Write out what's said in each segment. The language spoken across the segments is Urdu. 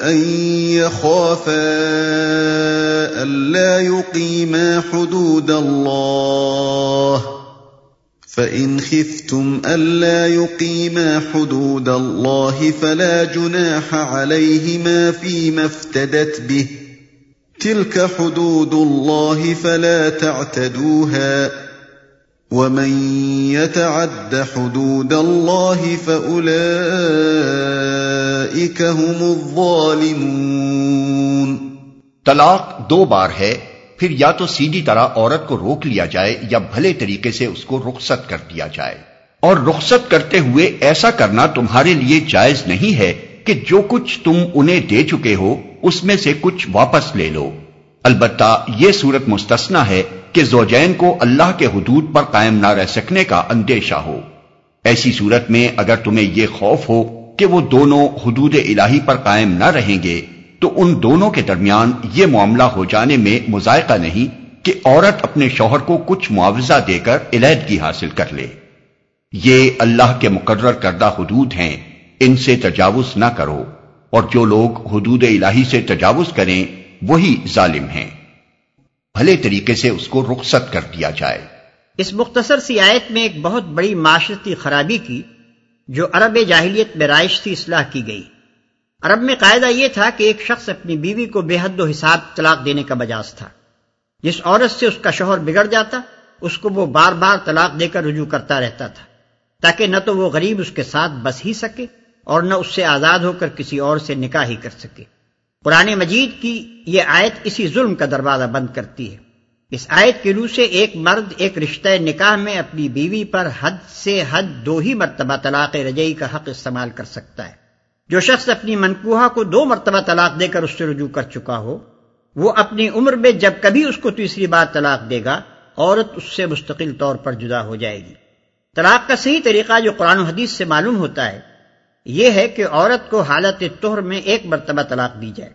أن يخافا ألا يقيما حدود الله فإن خفتم ألا يقيما حدود الله فلا جناح عليهما فيما افتدت به تلك حدود الله فلا تعتدوها ومن يتعد حدود الله فأولئك هم الظالمون طلاق دو بار ہے، پھر یا تو سیدھی طرح عورت کو روک لیا جائے یا بھلے طریقے سے اس کو رخصت کر دیا جائے۔ اور رخصت کرتے ہوئے ایسا کرنا تمہارے لیے جائز نہیں ہے کہ جو کچھ تم انہیں دے چکے ہو، اس میں سے کچھ واپس لے لو۔ البتہ یہ صورت مستثنا ہے کہ زوجین کو اللہ کے حدود پر قائم نہ رہ سکنے کا اندیشہ ہو۔ ایسی صورت میں اگر تمہیں یہ خوف ہو کہ وہ دونوں حدود الہی پر قائم نہ رہیں گے، تو ان دونوں کے درمیان یہ معاملہ ہو جانے میں مذائقہ نہیں کہ عورت اپنے شوہر کو کچھ معاوضہ دے کر علیحدگی حاصل کر لے۔ یہ اللہ کے مقرر کردہ حدود ہیں، ان سے تجاوز نہ کرو۔ اور جو لوگ حدود الہی سے تجاوز کریں، وہی ظالم ہیں۔ بھلے طریقے سے اس کو رخصت کر دیا جائے۔ اس مختصر سی آیت میں ایک بہت بڑی معاشرتی خرابی کی جو عرب جاہلیت میں رائش تھی اصلاح کی گئی۔ عرب میں قاعدہ یہ تھا کہ ایک شخص اپنی بیوی کو بے حد و حساب طلاق دینے کا بجاز تھا۔ جس عورت سے اس کا شوہر بگڑ جاتا، اس کو وہ بار بار طلاق دے کر رجوع کرتا رہتا تھا، تاکہ نہ تو وہ غریب اس کے ساتھ بس ہی سکے اور نہ اس سے آزاد ہو کر کسی اور سے نکاح ہی کر سکے۔ پرانے مجید کی یہ آیت اسی ظلم کا دروازہ بند کرتی ہے۔ اس آیت کے روح سے ایک مرد، ایک رشتہ نکاح میں اپنی بیوی پر حد سے حد دو ہی مرتبہ طلاق رجعی کا حق استعمال کر سکتا ہے۔ جو شخص اپنی منکوہا کو دو مرتبہ طلاق دے کر اس سے رجوع کر چکا ہو، وہ اپنی عمر میں جب کبھی اس کو تیسری بار طلاق دے گا، عورت اس سے مستقل طور پر جدا ہو جائے گی۔ طلاق کا صحیح طریقہ جو قرآن و حدیث سے معلوم ہوتا ہے، یہ ہے کہ عورت کو حالت طہر میں ایک مرتبہ طلاق دی جائے۔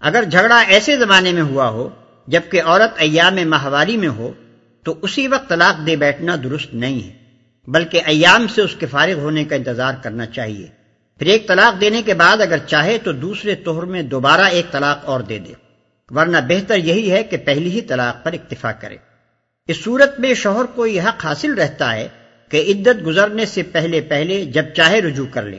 اگر جھگڑا ایسے زمانے میں ہوا ہو جبکہ عورت ایام ماہواری میں ہو تو اسی وقت طلاق دے بیٹھنا درست نہیں ہے، بلکہ ایام سے اس کے فارغ ہونے کا انتظار کرنا چاہیے۔ پھر ایک طلاق دینے کے بعد اگر چاہے تو دوسرے توہر میں دوبارہ ایک طلاق اور دے دے۔ ورنہ بہتر یہی ہے کہ پہلی ہی طلاق پر اکتفا کرے۔ اس صورت میں شوہر کو یہ حق حاصل رہتا ہے کہ عدت گزرنے سے پہلے پہلے جب چاہے رجوع کر لے۔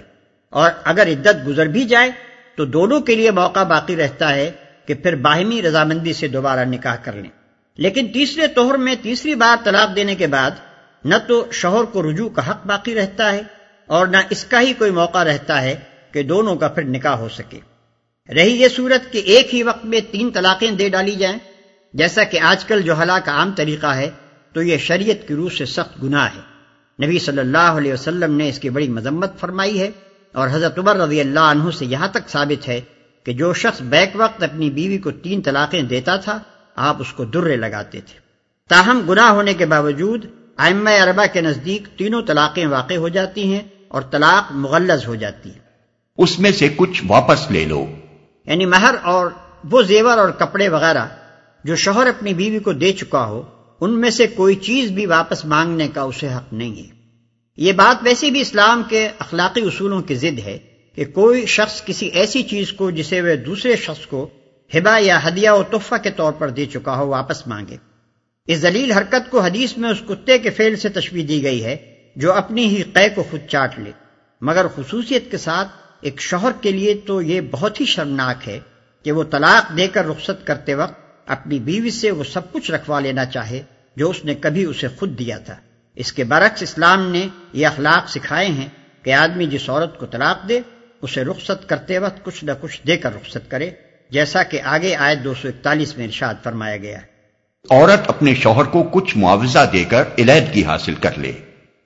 اور اگر عدت گزر بھی جائے تو دونوں کے لیے موقع باقی رہتا ہے کہ پھر باہمی رضامندی سے دوبارہ نکاح کر لیں۔ لیکن تیسرے توہر میں تیسری بار طلاق دینے کے بعد نہ تو شوہر کو رجوع کا حق باقی رہتا ہے اور نہ اس کا ہی کوئی موقع رہتا ہے کہ دونوں کا پھر نکاح ہو سکے۔ رہی یہ صورت کہ ایک ہی وقت میں تین طلاقیں دے ڈالی جائیں۔ جیسا کہ آج کل جو ہلاک کا عام طریقہ ہے، تو یہ شریعت کی روح سے سخت گناہ ہے۔ نبی صلی اللہ علیہ وسلم نے اس کی بڑی مذمت فرمائی ہے اور حضرت عمر رضی اللہ عنہ سے یہاں تک ثابت ہے کہ جو شخص بیک وقت اپنی بیوی کو تین طلاقیں دیتا تھا آپ اس کو درے لگاتے تھے۔ تاہم گناہ ہونے کے باوجود آئمہ اربا کے نزدیک تینوں طلاقیں واقع ہو جاتی ہیں اور طلاق مغلظ ہو جاتی ہے اس میں سے کچھ واپس لے لو۔ یعنی مہر اور وہ زیور اور کپڑے وغیرہ جو شوہر اپنی بیوی کو دے چکا ہو ان میں سے کوئی چیز بھی واپس مانگنے کا اسے حق نہیں ہے۔ یہ بات ویسے بھی اسلام کے اخلاقی اصولوں کی ضد ہے۔ کہ کوئی شخص کسی ایسی چیز کو جسے وہ دوسرے شخص کو ہبا یا ہدیہ و تحفہ کے طور پر دے چکا ہو واپس مانگے۔ اس ذلیل حرکت کو حدیث میں اس کتے کے فیل سے تشویح دی گئی ہے جو اپنی ہی قے کو خود چاٹ لے۔ مگر خصوصیت کے ساتھ ایک شوہر کے لیے تو یہ بہت ہی شرمناک ہے کہ وہ طلاق دے کر رخصت کرتے وقت اپنی بیوی سے وہ سب کچھ رکھوا لینا چاہے جو اس نے کبھی اسے خود دیا تھا۔ اس کے برعکس اسلام نے یہ اخلاق سکھائے ہیں کہ آدمی جس عورت کو طلاق دے اسے رخصت کرتے وقت کچھ نہ کچھ دے کر رخصت کرے جیسا کہ آگے آئے دو سو اکتالیس میں ارشاد فرمایا گیا۔ ہے عورت اپنے شوہر کو کچھ معاوضہ دے کر علیحدگی حاصل کر لے۔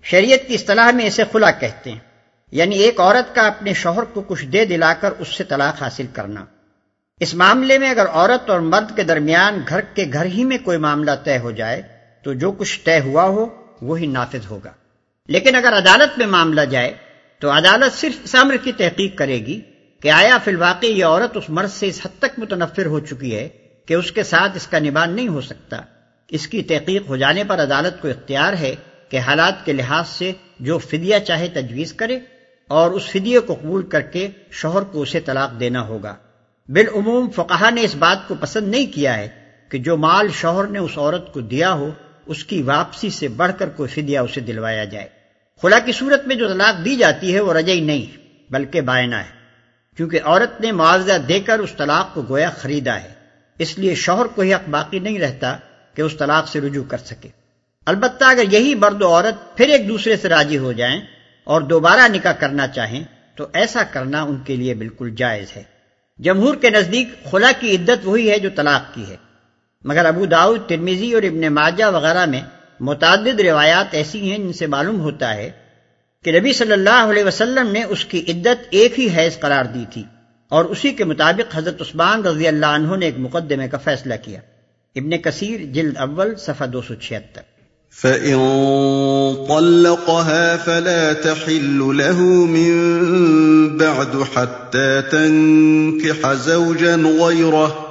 شریعت کی اصطلاح میں اسے خلا کہتے ہیں۔ یعنی ایک عورت کا اپنے شوہر کو کچھ دے دلا کر اس سے طلاق حاصل کرنا۔ اس معاملے میں اگر عورت اور مرد کے درمیان گھر کے گھر ہی میں کوئی معاملہ طے ہو جائے تو جو کچھ طے ہوا ہو وہی نافذ ہوگا۔ لیکن اگر عدالت میں معاملہ جائے تو عدالت صرف اس امر کی تحقیق کرے گی کہ آیا فی الواقع یہ عورت اس مرد سے اس حد تک متنفر ہو چکی ہے کہ اس کے ساتھ اس کا نبان نہیں ہو سکتا۔ اس کی تحقیق ہو جانے پر عدالت کو اختیار ہے کہ حالات کے لحاظ سے جو فدیہ چاہے تجویز کرے اور اس فدیے کو قبول کر کے شوہر کو اسے طلاق دینا ہوگا۔ بالعموم فقہ نے اس بات کو پسند نہیں کیا ہے کہ جو مال شوہر نے اس عورت کو دیا ہو، اس کی واپسی سے بڑھ کر کوئی فدیہ اسے دلوایا جائے۔ خلا کی صورت میں جو طلاق دی جاتی ہے وہ رجئی نہیں، بلکہ بائنا ہے۔ کیونکہ عورت نے معاوضہ دے کر اس طلاق کو گویا خریدا ہے۔ اس لیے شوہر کو ہی حق باقی نہیں رہتا کہ اس طلاق سے رجوع کر سکے۔ البتہ اگر یہی برد و عورت پھر ایک دوسرے سے راضی ہو جائیں اور دوبارہ نکاح کرنا چاہیں، تو ایسا کرنا ان کے لیے بالکل جائز ہے۔ جمہور کے نزدیک خلا کی عدت وہی ہے جو طلاق کی ہے۔ مگر ابو داؤد ترمیزی اور ابن ماجہ وغیرہ میں متعدد روایات ایسی ہیں جن سے معلوم ہوتا ہے کہ نبی صلی اللہ علیہ وسلم نے اس کی عدت ایک ہی حیض قرار دی تھی اور اسی کے مطابق حضرت عثمان رضی اللہ عنہ نے ایک مقدمے کا فیصلہ کیا۔ ابن کثیر، جلد اول، صفحہ دو سو چھہتر۔ فَإِن طَلَّقَهَا فَلَا تَحِلُّ لَهُ مِن بَعْدُ حَتَّى تَنكِحَ زَوْجًا غَيْرَهُ۔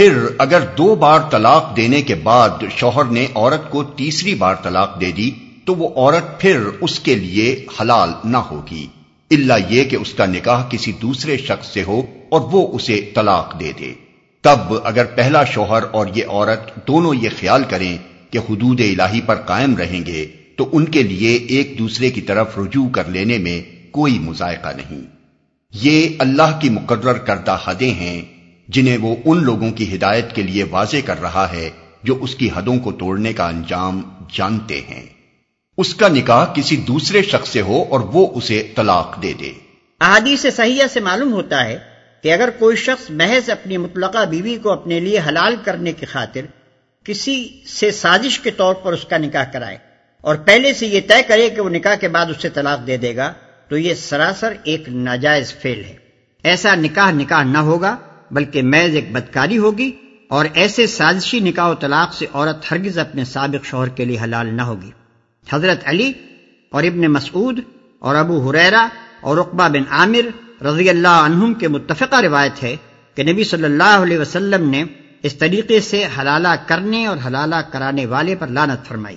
پھر اگر دو بار طلاق دینے کے بعد شوہر نے عورت کو تیسری بار طلاق دے دی، تو وہ عورت پھر اس کے لیے حلال نہ ہوگی۔ اللہ یہ کہ اس کا نکاح کسی دوسرے شخص سے ہو اور وہ اسے طلاق دے دے۔ تب اگر پہلا شوہر اور یہ عورت دونوں یہ خیال کریں کہ حدود الہی پر قائم رہیں گے، تو ان کے لیے ایک دوسرے کی طرف رجوع کر لینے میں کوئی مذائقہ نہیں۔ یہ اللہ کی مقرر کردہ حدیں ہیں۔ جنہیں وہ ان لوگوں کی ہدایت کے لیے واضح کر رہا ہے جو اس کی حدوں کو توڑنے کا انجام جانتے ہیں۔ اس کا نکاح کسی دوسرے شخص سے ہو اور وہ اسے طلاق دے دے۔ احادیث صحیحہ سے معلوم ہوتا ہے کہ اگر کوئی شخص محض اپنی مطلقہ بیوی کو اپنے لیے حلال کرنے کی خاطر کسی سے سازش کے طور پر اس کا نکاح کرائے اور پہلے سے یہ طے کرے کہ وہ نکاح کے بعد اسے طلاق دے دے گا تو یہ سراسر ایک ناجائز فیل ہے۔ ایسا نکاح نکاح نہ ہوگا بلکہ میز ایک بدکاری ہوگی اور ایسے سازشی نکاح و طلاق سے عورت ہرگز اپنے سابق شوہر کے لیے حلال نہ ہوگی۔ حضرت علی اور ابن مسعود اور ابو حریرا اور رقبہ بن عامر رضی اللہ عنہم کے متفقہ روایت ہے کہ نبی صلی اللہ علیہ وسلم نے اس طریقے سے حلالہ کرنے اور حلالہ کرانے والے پر لانت فرمائی۔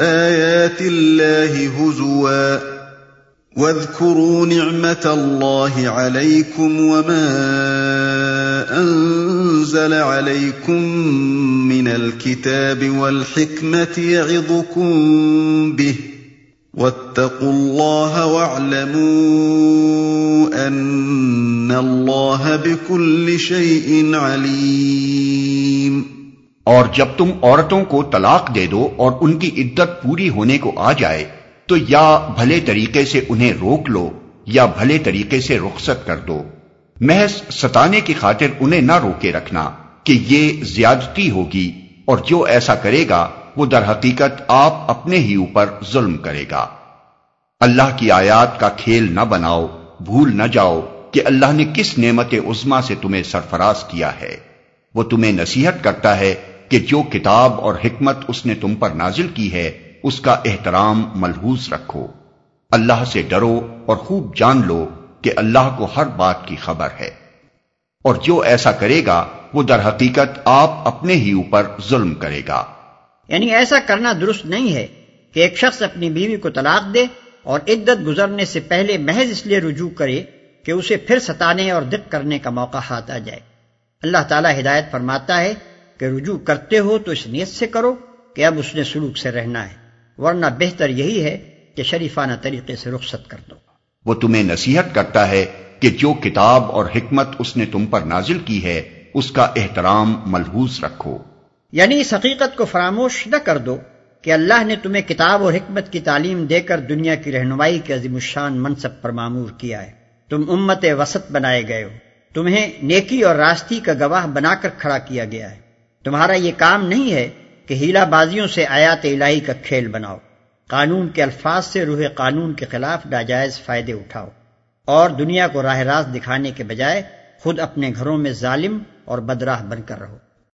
آيَاتِ اللَّهِ هُزُوًا وَاذْكُرُوا نِعْمَةَ اللَّهِ عَلَيْكُمْ وَمَا أَنزَلَ عَلَيْكُم مِّنَ الْكِتَابِ وَالْحِكْمَةِ يَعِظُكُم بِهِ وَاتَّقُوا اللَّهَ وَاعْلَمُوا أَنَّ اللَّهَ بِكُلِّ شَيْءٍ عَلِيمٌ اور جب تم عورتوں کو طلاق دے دو اور ان کی عدت پوری ہونے کو آ جائے، تو یا بھلے طریقے سے انہیں روک لو، یا بھلے طریقے سے رخصت کر دو۔ محض ستانے کی خاطر انہیں نہ روکے رکھنا کہ یہ زیادتی ہوگی، اور جو ایسا کرے گا، وہ در حقیقت آپ اپنے ہی اوپر ظلم کرے گا۔ اللہ کی آیات کا کھیل نہ بناؤ، بھول نہ جاؤ کہ اللہ نے کس نعمت عظما سے تمہیں سرفراز کیا ہے۔ وہ تمہیں نصیحت کرتا ہے کہ جو کتاب اور حکمت اس نے تم پر نازل کی ہے، اس کا احترام ملحوظ رکھو۔ اللہ سے ڈرو اور خوب جان لو کہ اللہ کو ہر بات کی خبر ہے۔ اور جو ایسا کرے گا، وہ در حقیقت آپ اپنے ہی اوپر ظلم کرے گا۔ یعنی ایسا کرنا درست نہیں ہے کہ ایک شخص اپنی بیوی کو طلاق دے اور عدت گزرنے سے پہلے محض اس لیے رجوع کرے کہ اسے پھر ستانے اور دق کرنے کا موقع ہاتھ آ جائے۔ اللہ تعالیٰ ہدایت فرماتا ہے کہ رجوع کرتے ہو تو اس نیت سے کرو کہ اب اس نے سلوک سے رہنا ہے ورنہ بہتر یہی ہے کہ شریفانہ طریقے سے رخصت کر دو۔ وہ تمہیں نصیحت کرتا ہے کہ جو کتاب اور حکمت اس نے تم پر نازل کی ہے اس کا احترام ملحوظ رکھو۔ یعنی اس حقیقت کو فراموش نہ کر دو کہ اللہ نے تمہیں کتاب اور حکمت کی تعلیم دے کر دنیا کی رہنمائی کے عظیم الشان منصب پر معمور کیا ہے۔ تم امت وسط بنائے گئے ہو۔ تمہیں نیکی اور راستی کا گواہ بنا کر کھڑا کیا گیا ہے۔ تمہارا یہ کام نہیں ہے کہ ہیلا بازیوں سے آیات الہی کا کھیل بناؤ، قانون کے الفاظ سے روح قانون کے خلاف ناجائز فائدے اٹھاؤ، اور دنیا کو راہ راست دکھانے کے بجائے خود اپنے گھروں میں ظالم اور بدراہ بن کر رہو۔